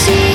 see